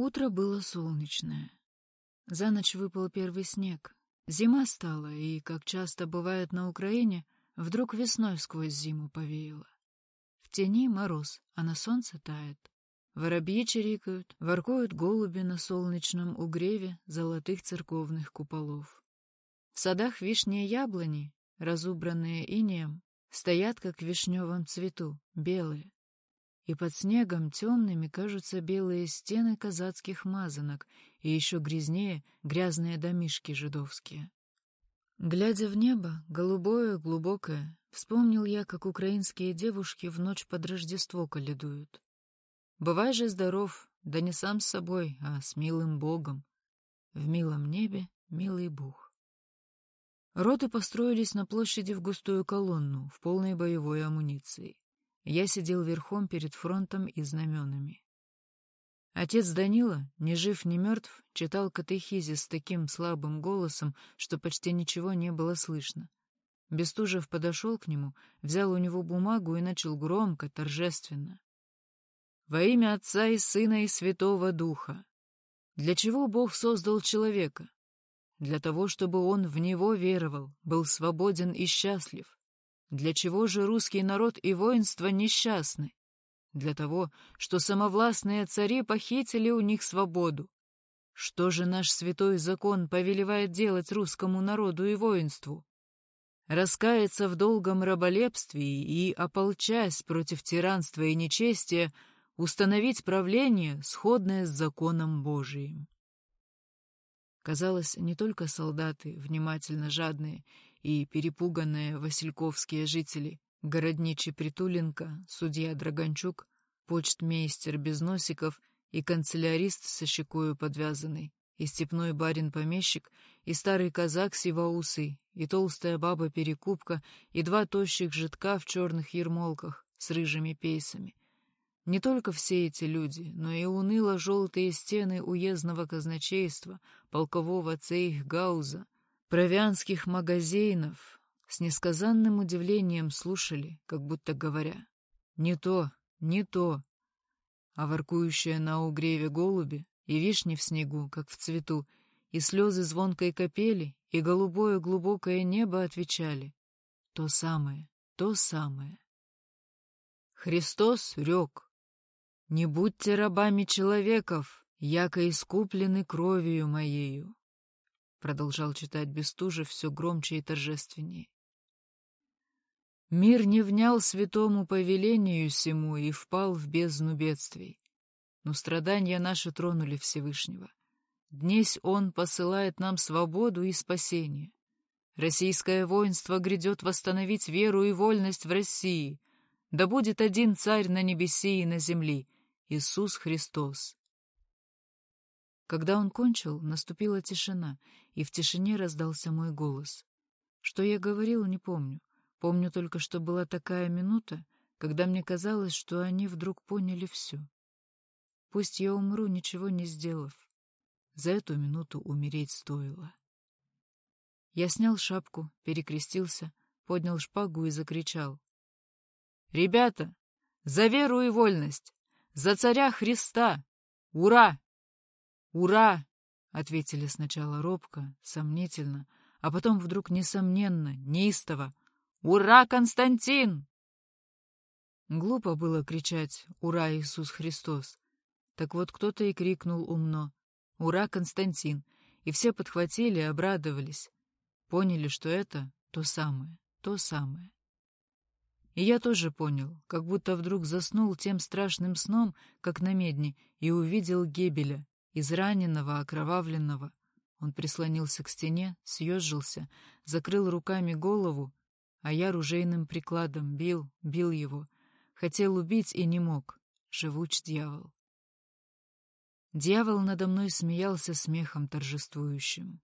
Утро было солнечное. За ночь выпал первый снег. Зима стала, и, как часто бывает на Украине, вдруг весной сквозь зиму повеяло. В тени мороз, а на солнце тает. Воробьи чирикают, воркуют голуби на солнечном угреве золотых церковных куполов. В садах вишни и яблони, разубранные инеем, стоят, как в вишневом цвету, белые и под снегом темными кажутся белые стены казацких мазанок и еще грязнее грязные домишки жидовские. Глядя в небо, голубое, глубокое, вспомнил я, как украинские девушки в ночь под Рождество каледуют. Бывай же здоров, да не сам с собой, а с милым Богом. В милом небе милый Бог. Роты построились на площади в густую колонну, в полной боевой амуниции. Я сидел верхом перед фронтом и знаменами. Отец Данила, ни жив, ни мертв, читал катехизис с таким слабым голосом, что почти ничего не было слышно. Бестужев подошел к нему, взял у него бумагу и начал громко, торжественно. «Во имя Отца и Сына и Святого Духа! Для чего Бог создал человека? Для того, чтобы он в него веровал, был свободен и счастлив. Для чего же русский народ и воинство несчастны? Для того, что самовластные цари похитили у них свободу. Что же наш святой закон повелевает делать русскому народу и воинству? Раскаяться в долгом раболепстве и, ополчась против тиранства и нечестия, установить правление, сходное с законом Божиим. Казалось, не только солдаты, внимательно жадные и перепуганные васильковские жители, городничий Притуленко, судья Драгончук, почтмейстер Безносиков и канцелярист со щекою подвязанный, и степной барин-помещик, и старый казак Сивоусый, и толстая баба-перекупка, и два тощих жидка в черных ермолках с рыжими пейсами. Не только все эти люди, но и уныло-желтые стены уездного казначейства, полкового цейх-гауза, провианских магазинов с несказанным удивлением слушали, как будто говоря «Не то, не то». А воркующие на угреве голуби и вишни в снегу, как в цвету, и слезы звонкой капели, и голубое глубокое небо отвечали «То самое, то самое». Христос рек «Не будьте рабами человеков, яко искуплены кровью моею». — продолжал читать Бестужев все громче и торжественнее. Мир не внял святому повелению сему и впал в бездну бедствий. Но страдания наши тронули Всевышнего. Днесь Он посылает нам свободу и спасение. Российское воинство грядет восстановить веру и вольность в России. Да будет один царь на небеси и на земли — Иисус Христос. Когда он кончил, наступила тишина, и в тишине раздался мой голос. Что я говорил, не помню. Помню только, что была такая минута, когда мне казалось, что они вдруг поняли все. Пусть я умру, ничего не сделав. За эту минуту умереть стоило. Я снял шапку, перекрестился, поднял шпагу и закричал. «Ребята, за веру и вольность! За царя Христа! Ура!» «Ура!» — ответили сначала робко, сомнительно, а потом вдруг несомненно, неистово. «Ура, Константин!» Глупо было кричать «Ура, Иисус Христос!» Так вот кто-то и крикнул умно «Ура, Константин!» И все подхватили и обрадовались. Поняли, что это то самое, то самое. И я тоже понял, как будто вдруг заснул тем страшным сном, как на медне, и увидел Гебеля, израненного, окровавленного. Он прислонился к стене, съежился, закрыл руками голову, а я ружейным прикладом бил, бил его. Хотел убить и не мог. Живуч дьявол. Дьявол надо мной смеялся смехом торжествующим.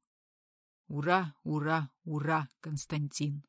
«Ура, ура, ура, Константин!»